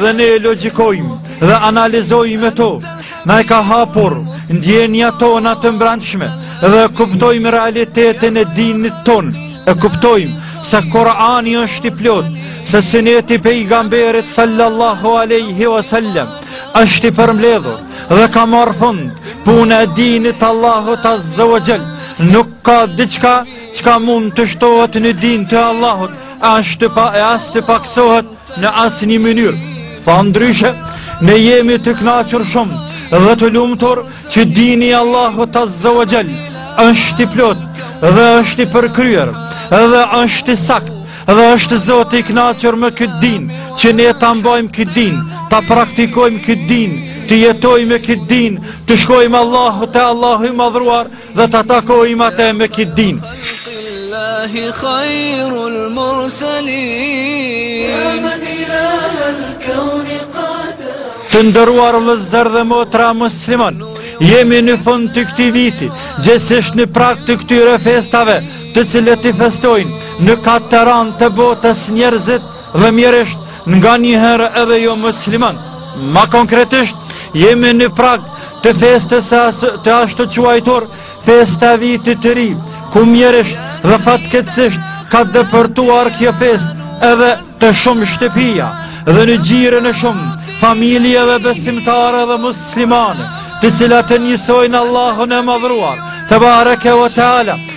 dhe ne e logjikojmë dhe analizojmë me to, na e ka hapur ndjenja tona të mbrendshme dhe kuptojmë realitetin e dinit ton, e kuptojmë se Kurani është i plotë, se syneti i pejgamberit sallallahu aleyhi wa sallam, është i përmbledhur dhe ka marrë fund, puna e dinit të Allahut azze ve xhel, nuk ka diçka çka mund të shtohet në din të Allahut, as të pa e as të pakësohet, Në asnjë mënyrë, pra ndryshe, ne jemi të knaqur shumë dhe të lumtur që dini i Allahut azze ve xhel, është i plotë dhe është i përkryer dhe është i saktë dhe është Zoti i knaqur me këtë din që ne ta mbajmë këtë din ta praktikojmë këtë din të jetojmë me këtë din të shkojmë Allahu te Allahu i madhruar Dhe ta takojmë atë me këtë din Të nderuar vllezër dhe motra musliman Jemi në fund të këtij viti Gjegjësisht në prag të këtyre festave Të cilët i festojnë Në katër anët të botës njerëzit dhe mjerisht nganjëherë edhe jo musliman. Ma konkretisht, jemi në prag të festës të ashtuquajtur festa e vitit të ri, ku mjerisht dhe fatkeqësisht ka depërtuar kjo festë edhe te shumë shtëpia dhe në gjirin e shumë familjeve besimtare dhe muslimane, të cilat e njësojnë Allahun e madhruar, tebareke ve teala,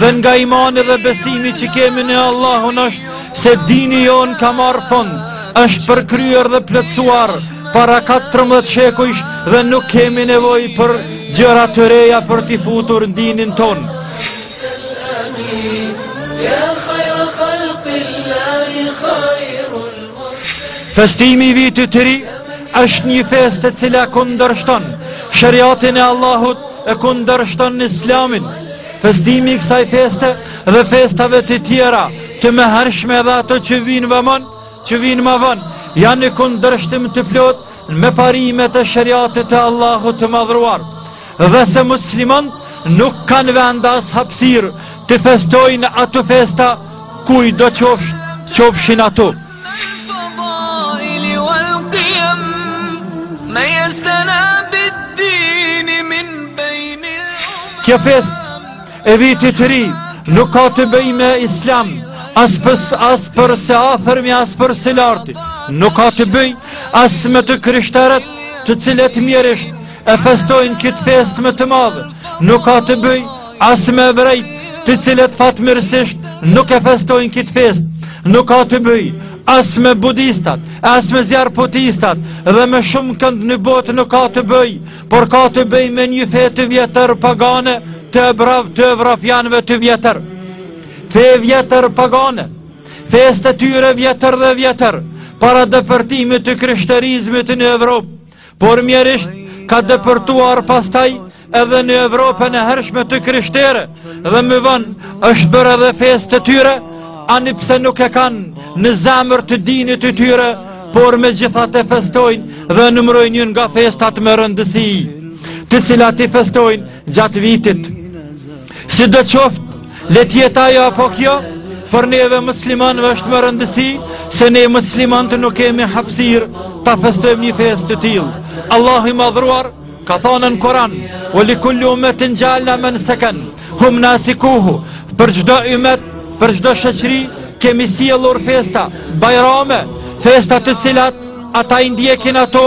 Dhe nga imani dhe besimi që kemi në Allahun është se dini jonë ka marrë fund, është përkryer dhe plotësuar para 14 shekujsh dhe nuk kemi nevojë për gjëra të reja për t'i futur në dinin tonë. Festimi i vitit të ri është një festë e cila kundërshton sheriatin e Allahut e kundërshton islamin Festimi i kësaj feste dhe festave të tjera, të mëhershme dhe ato që vijnë më vonë, që vijnë më vonë, janë në kundërshtim të plotë me parimet e sheriatit të Allahut të madhruar. Dhe se muslimanët nuk kanë vend as hapësirë të festojnë ato festa kujtdo qofsh, qofshin ato. Kjo festë e vitit të ri nuk ka të bëjë me islam, as pës as për së afërmi as për së largu. Nuk ka të bëjë as me të krishterët, të cilët mjerisht e festojnë këtë festë me të madhe. Nuk ka të bëjë As me ebrejt, të cilët fatmirësisht nuk e festojnë këtë festë, nuk ka të bëjë, as me budistat, as me zjarrputistat, dhe me shumëkënd në botë nuk ka të bëjë, por ka të bëjë me një fe të vjetër pagane, të ebrav të evropianëve të vjetër. Fe e vjetër pagane, festë e tyre vjetër dhe vjetër, para depërtimit të krishterizmit në Evropë, Por mjerisht ka depërtuar pastaj edhe në Evropën e hershme të krishtere dhe më vonë është bërë edhe festë e tyre, ani pse nuk e kanë në zemër të dinit të tyre, por megjithatë e festojnë dhe numërojnë një nga festat me rëndësi, të cilat i festojnë gjatë vitit. Sido qoftë, Le të jetë ajo apo kjo, për neve muslimanëve është me rëndësi se ne muslimanët nuk kemi hapësirë ta festojmë një festë të tillë. Allahu i madhëruar ka thënë në Kur'an: "Wa likulli ummatin ja'alna mansakan hum nasikuhu." Për çdo ummet, për çdo shoqëri kemi sjellur festa, bajrame, festa të cilat ata i ndjekin ato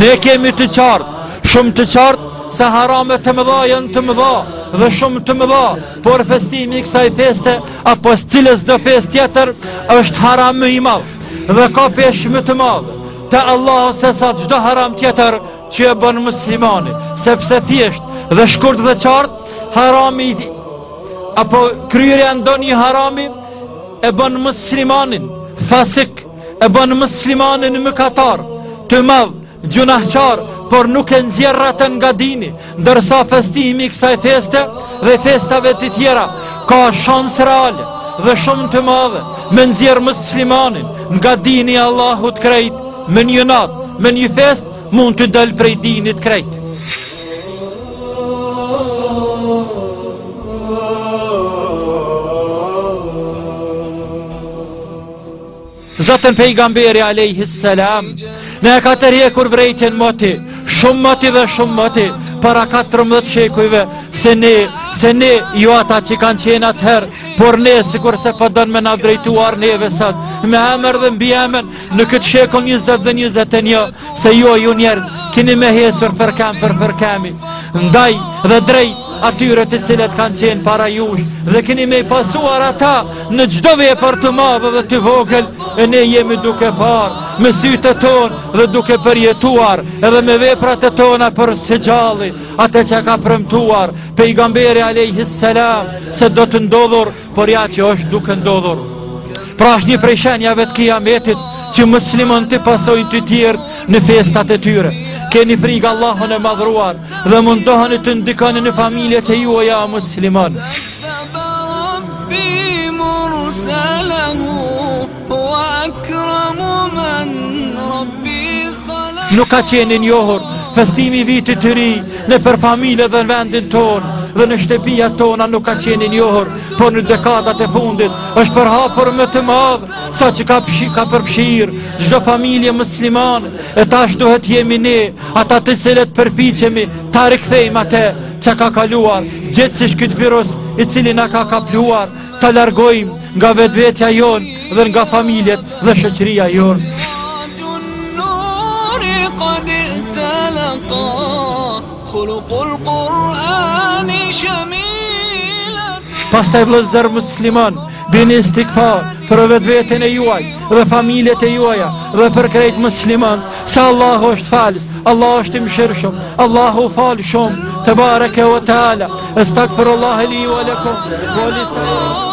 Ne kemi të qartë, shumë të qartë, se haramet e mëdha janë të mëdha dhe shumë të mëdha, por festimi i kësaj feste apo cilësdo festë tjetër është haram më i madh dhe ka peshë më të madhe te Allahu se sa çdo haram tjetër që e bën muslimani, sepse thjesht dhe shkurt dhe qartë harami apo kryerja e ndonjë harami e bën muslimanin fasik E bën muslimanin mëkatar, të madh, gjynahqar, por nuk e nxjerr atë nga dini, ndërsa festimi i kësaj feste dhe festave të tjera ka shanse reale dhe shumë të madhe me nxjerrë muslimanin nga dini i Allahut krejt me një natë, me një festë mund të dalë prej dinit krejt. Zaten pejgamberi alejhi selam Na e ka tërhjekur vërejtjen moti Shumë moti dhe shumë moti Para 14 shekujve Se ne, se ne, jo ata që kanë qenë atëherë Por ne, sikurse po don me na u drejtuar neve sot Me emër dhe mbiemër Në këtë shekull 20 dhe 21 se ju, ju njerëz kini me hecur fërkem për fërkemi, ndaj dhe drejt atyre të cilët kanë qenë para jush, dhe kini me pasuar ata në çdo vepër të madhe dhe të vogël, e ne jemi duke parë, me sytë e tonë dhe duke përjetuar, edhe me veprat e tona për së gjalli, atë që ka premtuar, pejgamberi a.s. se do të ndodhur Por ja që është duke ndodhur. Pra është një prej shenjave të kiametit që musliman të pasojnë të tjerë në festat e tyre. Keni frikë Allahun e madhruar dhe mundohani të ndikoni në familjet e juaja muslimane. Nuk ka qenë i njohur festimi i vitit të ri nëpër familje dhe në vendin tonë dhe në shtëpiat tona nuk ka qenë i njohur, por në dekadat e fundit është përhapur me të madhe saqë ka përfshi, ka përfshirë çdo familje muslimane. E tash duhet të jemi ne, ata të cilët përpiqemi ta rikthejmë atë që ka kaluar, gjithsesi këtë virus i cili na ka kapluar ta largojmë nga vetvetja jonë dhe nga familjet dhe shoqëria jonë. Pastaj vëllezër muslimanë, bini istigfar për vetveten e juaj dhe familjet e juaja dhe për krejt muslimanët. Se Allahu është falës, Allahu është i mëshirshëm, Allahu fal shumë, tebareke ue teala, estagfirullahe li ue lekum, ue li saili.